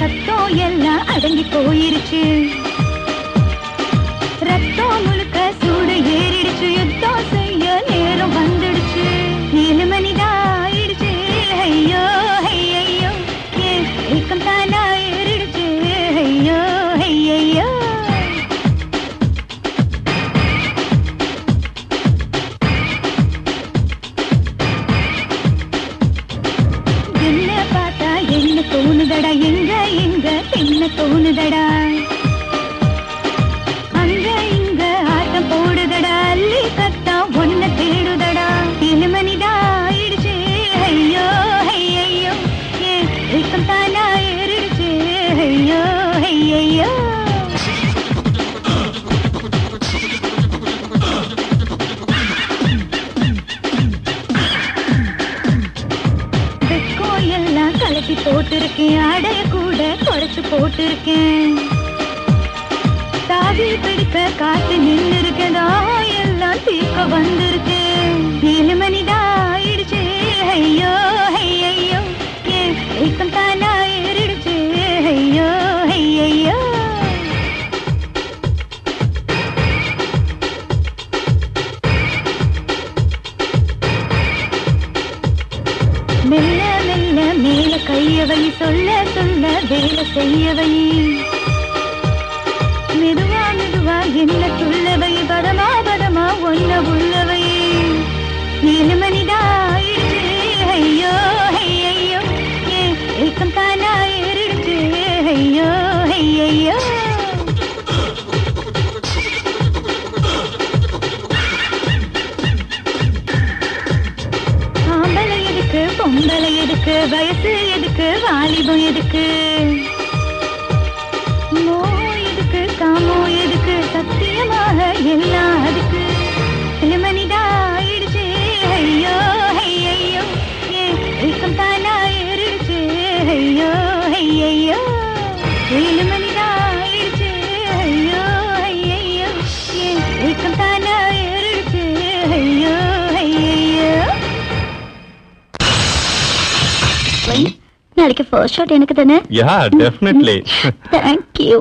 சத்தம் எல்லாம் அடங்கி போயிருச்சு. ரத்தம் முழுக்க சூடு ஏறிடுச்சு. யுத்தம் செய்ய நேரம் வந்துடுச்சு. ஏழு மணிதான் ஆயிடுச்சு ஐயோ ஏக்கம் தானா ஏறிடுச்சு ஐயோ ஐயையோ. என்ன பார்த்தா என்ன தோணுதடா எங்க என்ன தோணுதடா? அங்க இங்க ஆட்டம் போடுதடா. அள்ளி கத்தா ஒன்ன தேடுதடா. இனிமனிதா ஆயிடுச்சு ஐயோ ஐயோ. ஏன் ஏக்கம் தானா ஏறிடுச்சு. ஐயோ ஐயோ. எல்லாம் கலட்டி போட்டிருக்கேன். அடைய வச்சு போட்டிருக்கேன். தாவி பிடிக்க காத்து நின்று இருக்கதா எல்லாம் தீர்க்க வந்திருக்கேன் செய்யவை சொல்ல சொல்ல வேலை செய்யவை மெதுவா மெதுவா என்ன சொல்லவை பதமா பதமா ஒன்ன உள்ளவை. ஏழு மணிதான் ஐயோ ஐயோ ஐயையோ ஏக்கம் தானா ஏறிடுச்சு ஐயோ ஐயையோ. பொம்பளை எதுக்கு வயசு வாலிபம் எதுக்கு? மோ எதுக்கு? காமோ எதுக்கு? சத்தியமாக எல்லாம் அதுக்கு? மனிதா ஆயிடுச்சு. ஐயோ ஐயோ ஏன் ஏக்கம் தானா ஏறிடுச்சு. ஐயோ ஐயையோ. ஏழு மணிதா ஆயிடுச்சு. ஐயோ ஐயையோ. ஏன் ஏக்கம் தானா ஏறிடுச்சு. ஐயோ நாளைக்கு ஃபர்ஸ்ட் ஷாட் எனக்கு தானே? Yeah definitely thank you